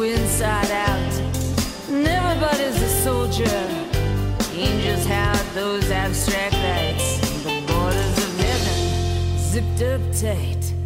we're inside out. And everybody's a soldier. Angels hide those abstract lights. The borders of heaven zipped up tight.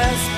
best.